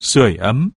sưởi ấm.